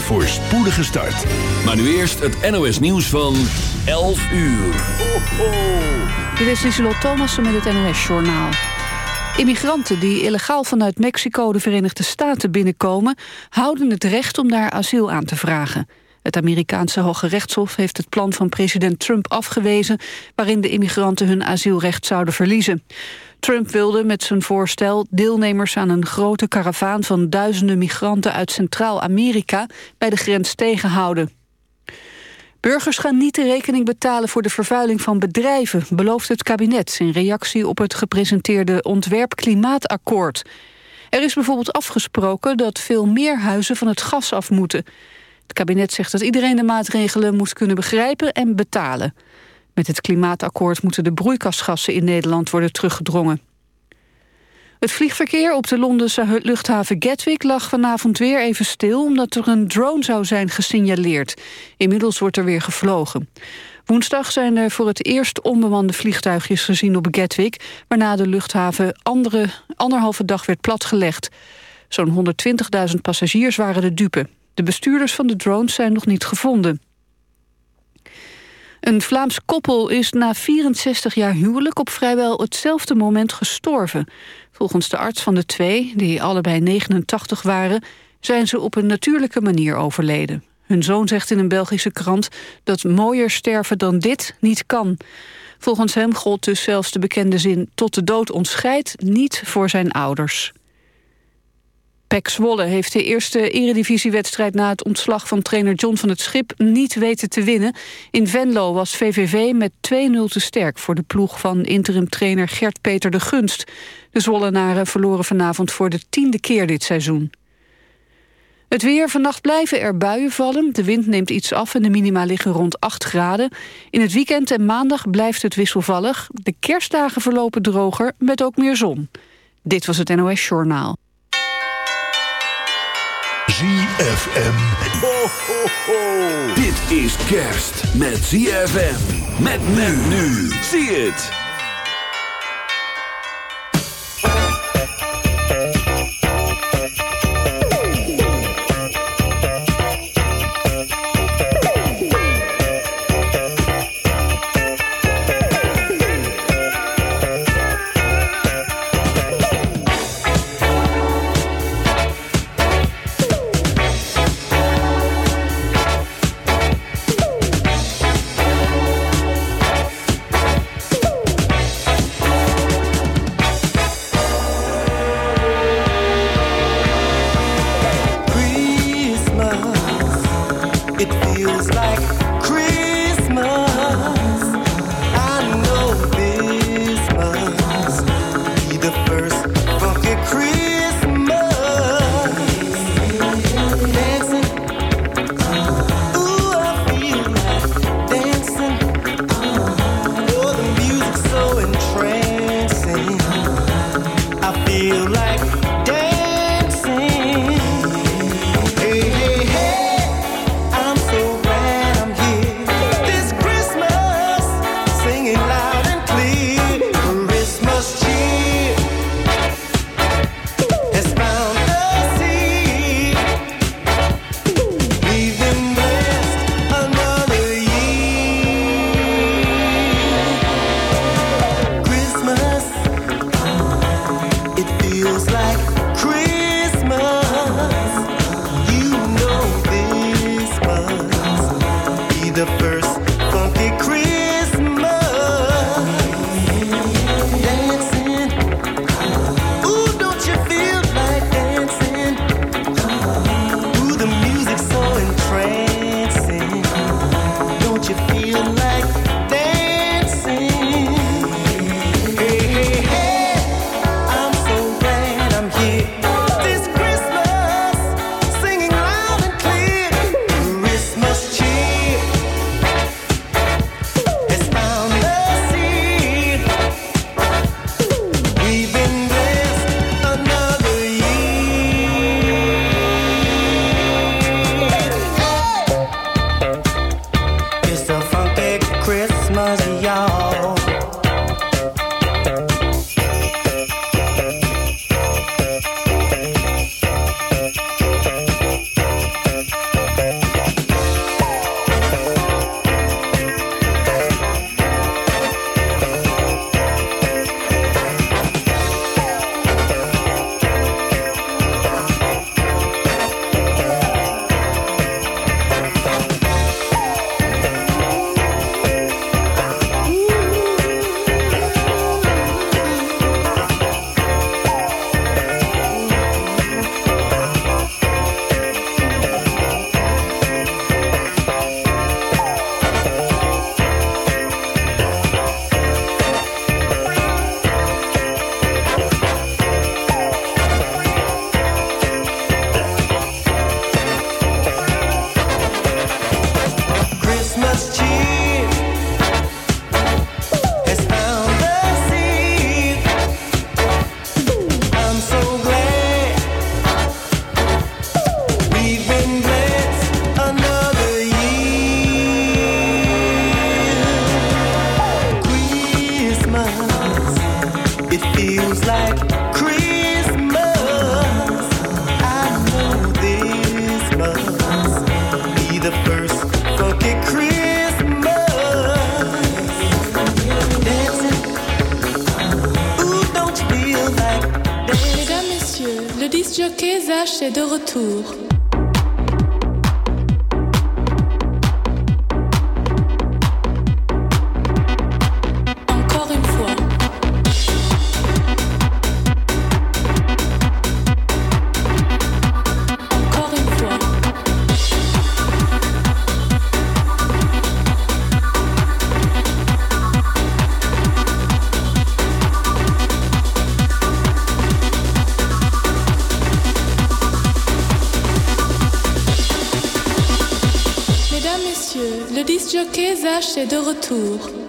voor spoedige start. Maar nu eerst het NOS nieuws van 11 uur. Dit is Lieselot Thomassen met het NOS-journaal. Immigranten die illegaal vanuit Mexico de Verenigde Staten binnenkomen... houden het recht om daar asiel aan te vragen. Het Amerikaanse Hoge Rechtshof heeft het plan van president Trump afgewezen... waarin de immigranten hun asielrecht zouden verliezen. Trump wilde met zijn voorstel deelnemers aan een grote karavaan... van duizenden migranten uit Centraal-Amerika bij de grens tegenhouden. Burgers gaan niet de rekening betalen voor de vervuiling van bedrijven... belooft het kabinet in reactie op het gepresenteerde ontwerp-klimaatakkoord. Er is bijvoorbeeld afgesproken dat veel meer huizen van het gas af moeten. Het kabinet zegt dat iedereen de maatregelen moet kunnen begrijpen en betalen. Met het klimaatakkoord moeten de broeikasgassen in Nederland worden teruggedrongen. Het vliegverkeer op de Londense luchthaven Gatwick lag vanavond weer even stil... omdat er een drone zou zijn gesignaleerd. Inmiddels wordt er weer gevlogen. Woensdag zijn er voor het eerst onbemande vliegtuigjes gezien op Gatwick... waarna de luchthaven andere, anderhalve dag werd platgelegd. Zo'n 120.000 passagiers waren de dupe. De bestuurders van de drones zijn nog niet gevonden. Een Vlaams koppel is na 64 jaar huwelijk op vrijwel hetzelfde moment gestorven. Volgens de arts van de twee, die allebei 89 waren... zijn ze op een natuurlijke manier overleden. Hun zoon zegt in een Belgische krant dat mooier sterven dan dit niet kan. Volgens hem gold dus zelfs de bekende zin... tot de dood ontscheidt niet voor zijn ouders. Pek Zwolle heeft de eerste eredivisiewedstrijd na het ontslag van trainer John van het Schip niet weten te winnen. In Venlo was VVV met 2-0 te sterk voor de ploeg van interim-trainer Gert-Peter de Gunst. De Zwollenaren verloren vanavond voor de tiende keer dit seizoen. Het weer. Vannacht blijven er buien vallen. De wind neemt iets af en de minima liggen rond 8 graden. In het weekend en maandag blijft het wisselvallig. De kerstdagen verlopen droger, met ook meer zon. Dit was het NOS Journaal. ZFM. Ho, ho, ho. Dit is kerst met ZFM. Met men nu. Zie het. tour. De retour.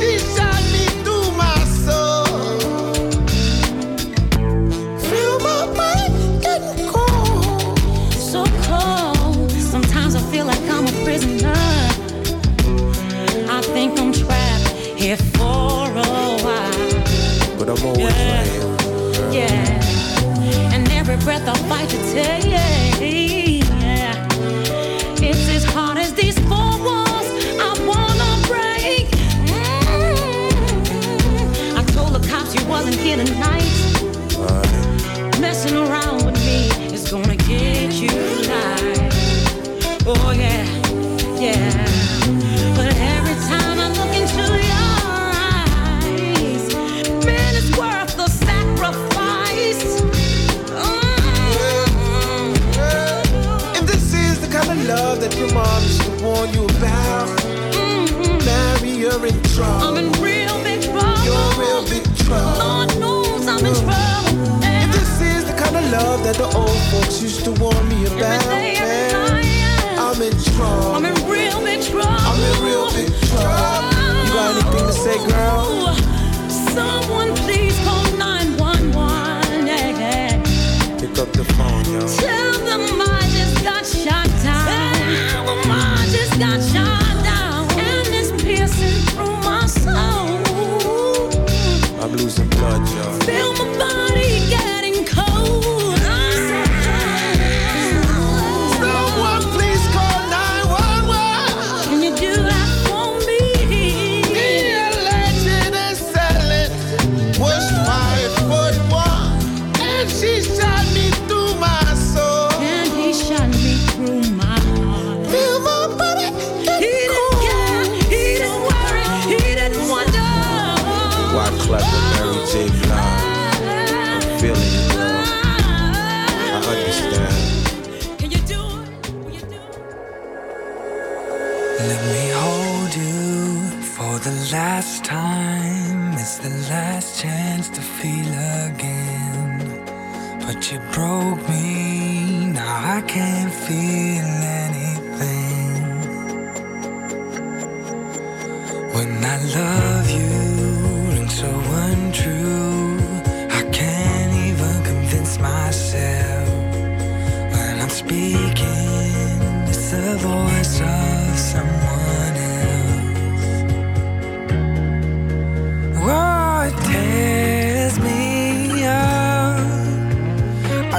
She shot me through my soul. Feel my getting cold, so cold. Sometimes I feel like I'm a prisoner. I think I'm trapped here for a while. But I'm always yeah. Yeah. And every breath I fight to take. in the night. that the old folks used to warn me about. Every day, every I'm in trouble. I'm in real big trouble. I'm in real big trouble. You got anything to say, girl? Someone please call 911. Yeah, yeah. Pick up the phone, yo. Tell them I just got shot down. Tell them I just got existe. broke me. Now I can't feel anything. When I love.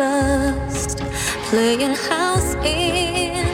just playing house in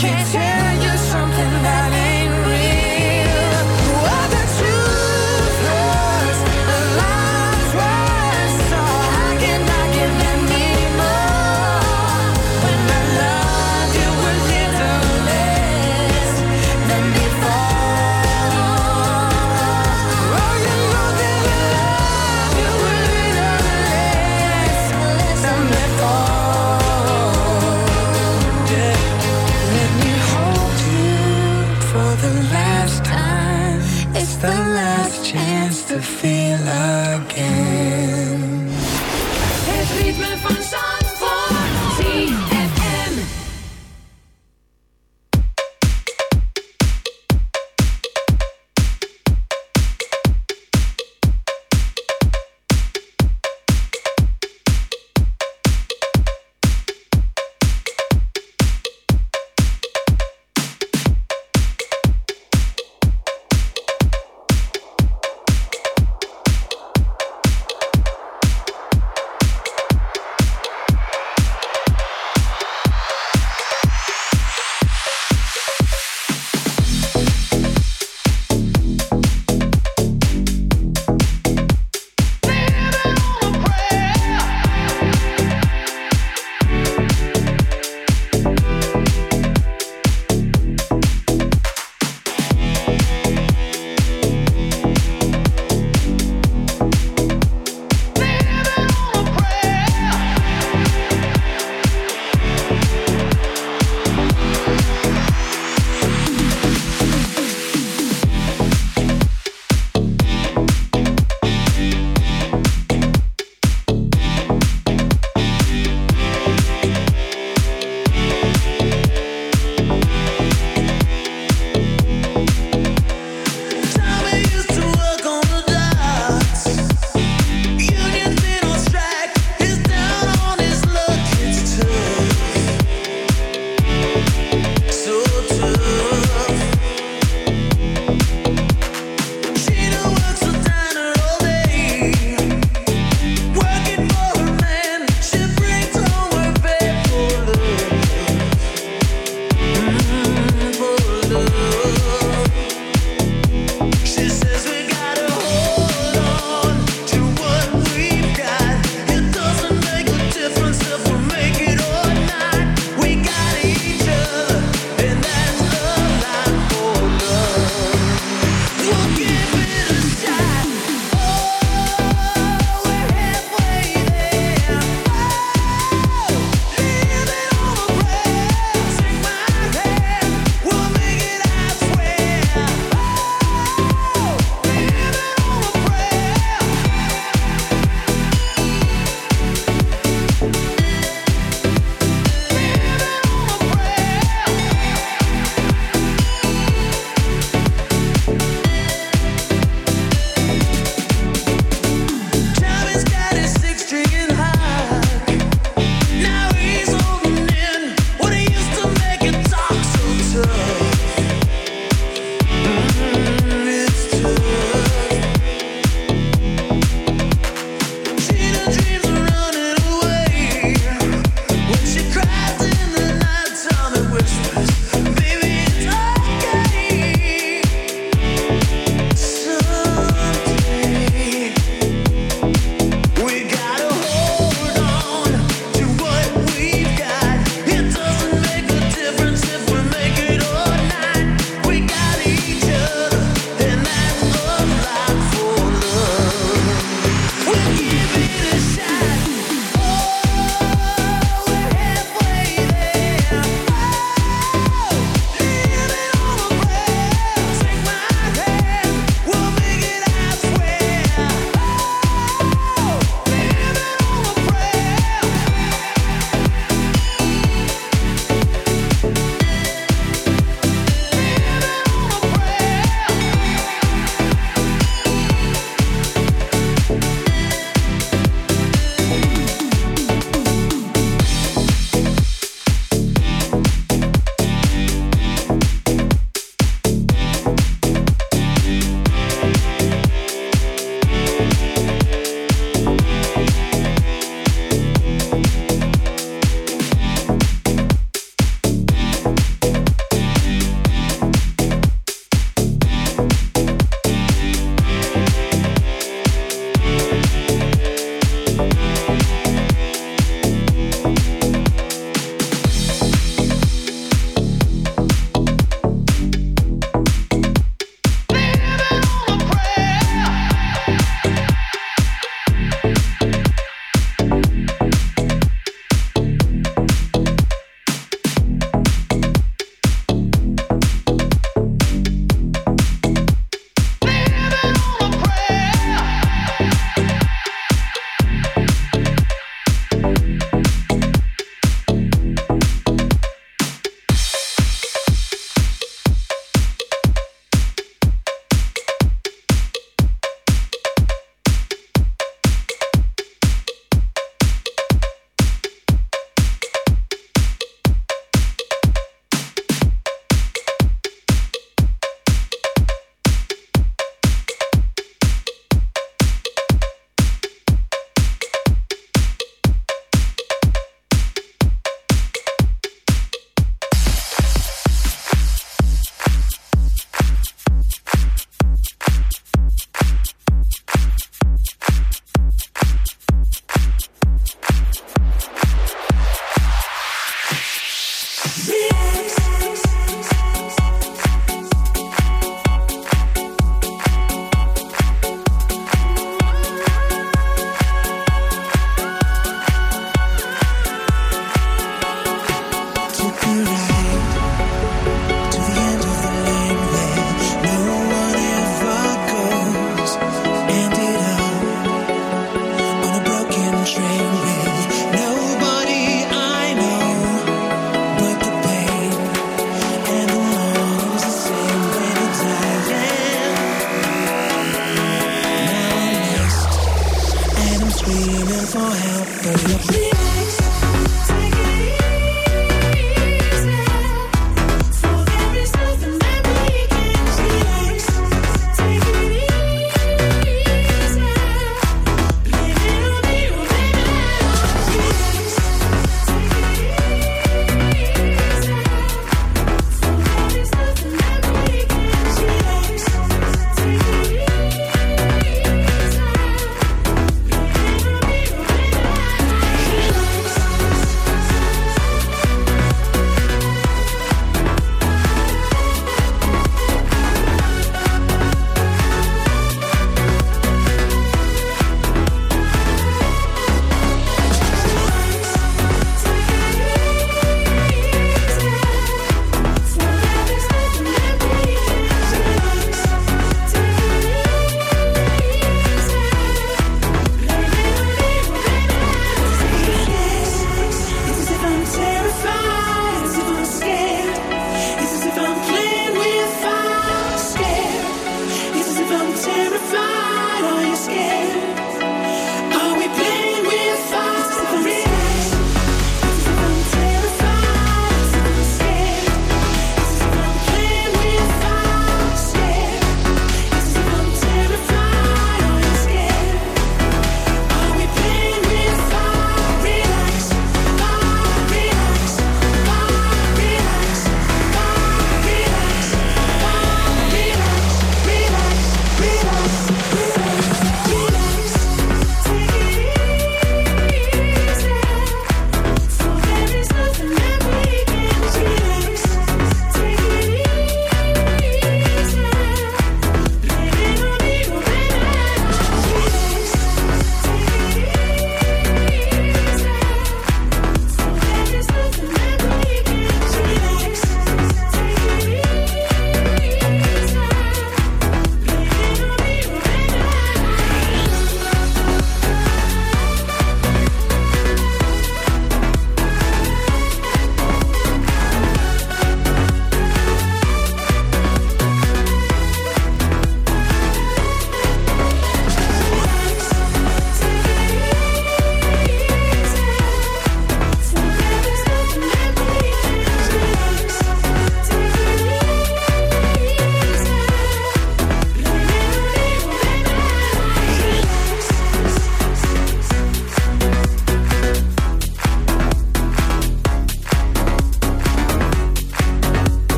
can't tell you something that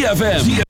ZFM.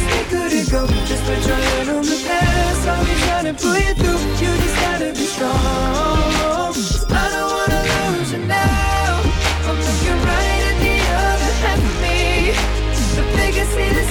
true. Just put your hand on the past. I'll be trying to pull you through. You just gotta be strong. I don't wanna lose you now. I'm looking right at the other half of me. The biggest thing. the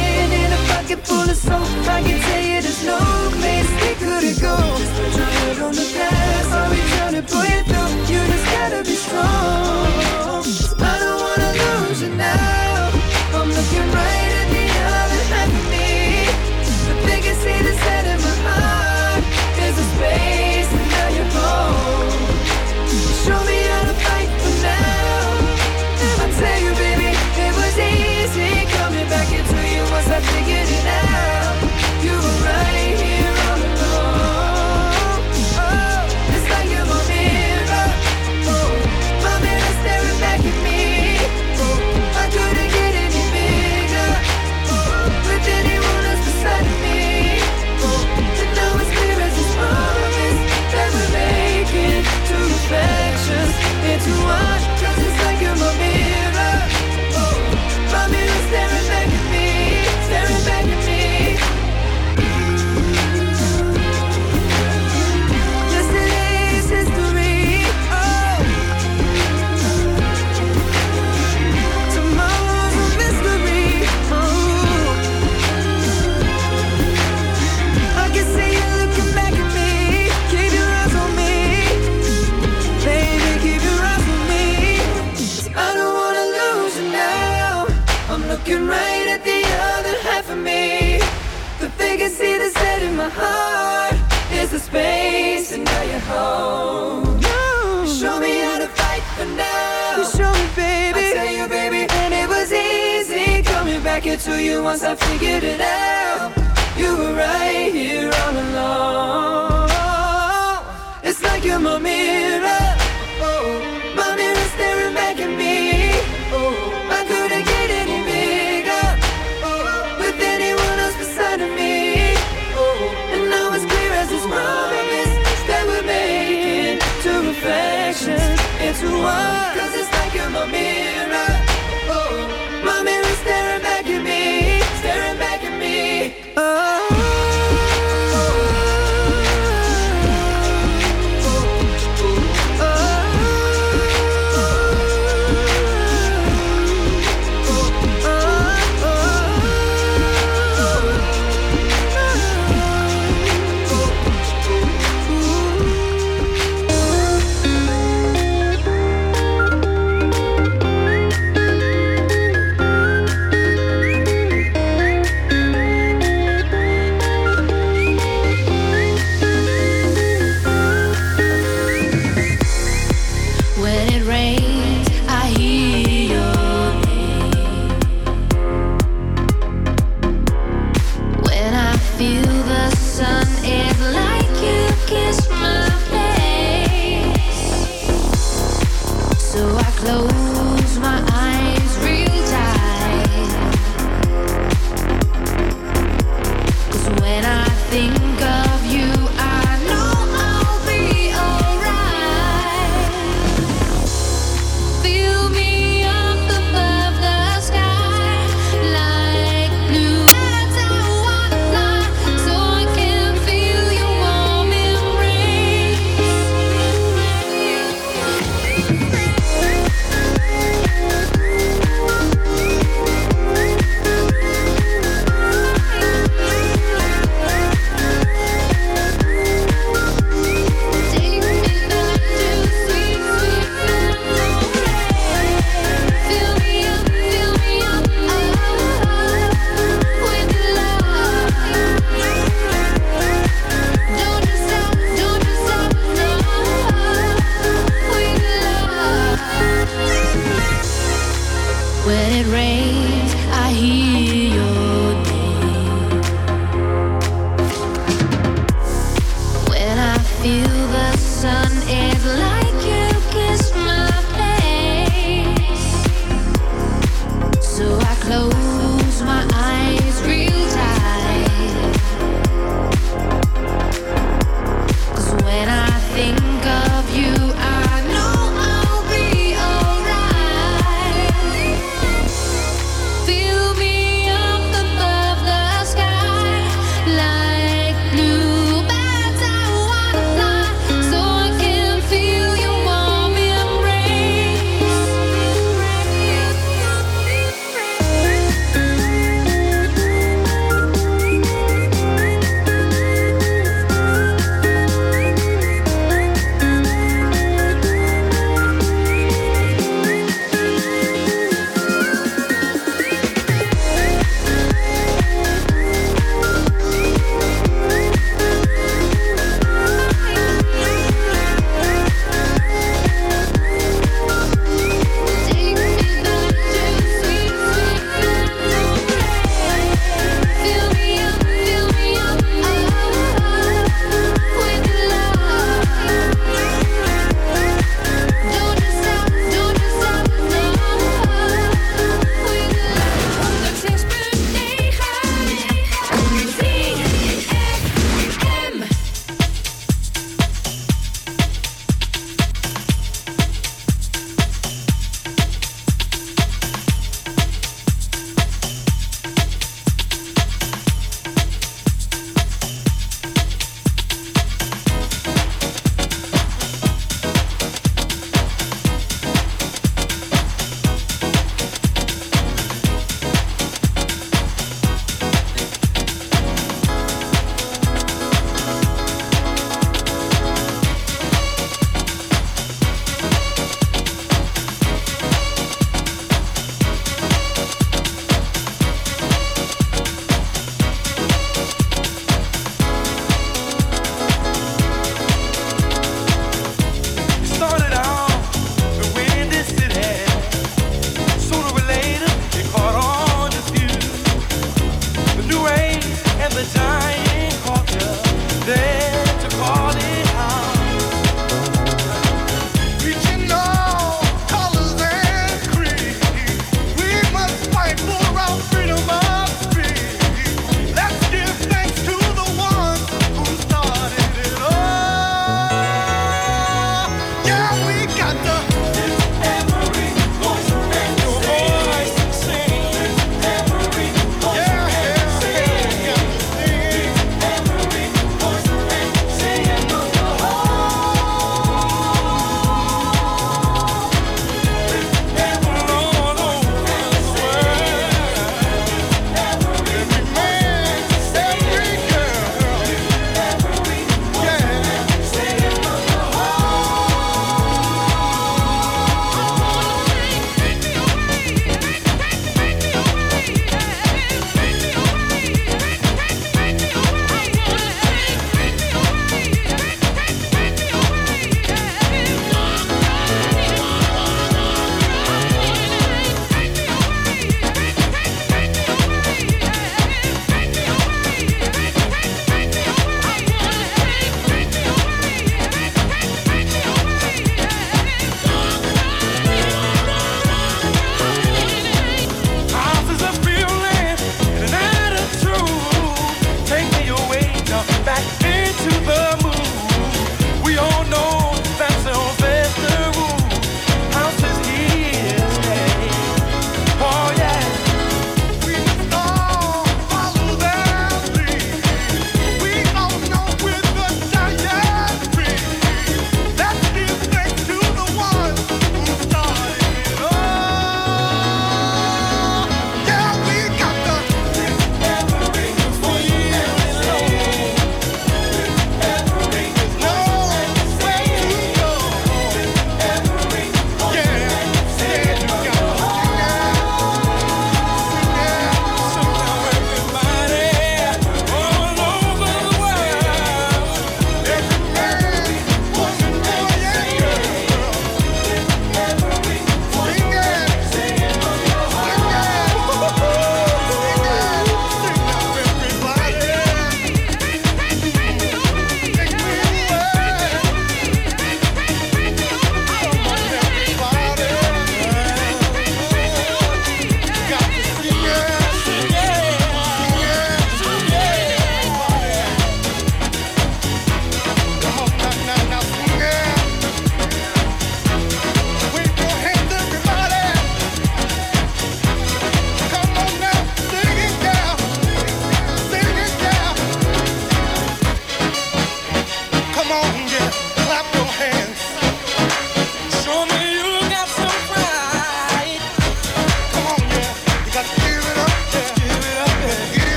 pocket full of soap. I can tell you there's no place we couldn't go. Just put your head on the past. Are we trying to pull it through? You just gotta be strong. I don't wanna lose you now. I'm looking right. Once I figured it out.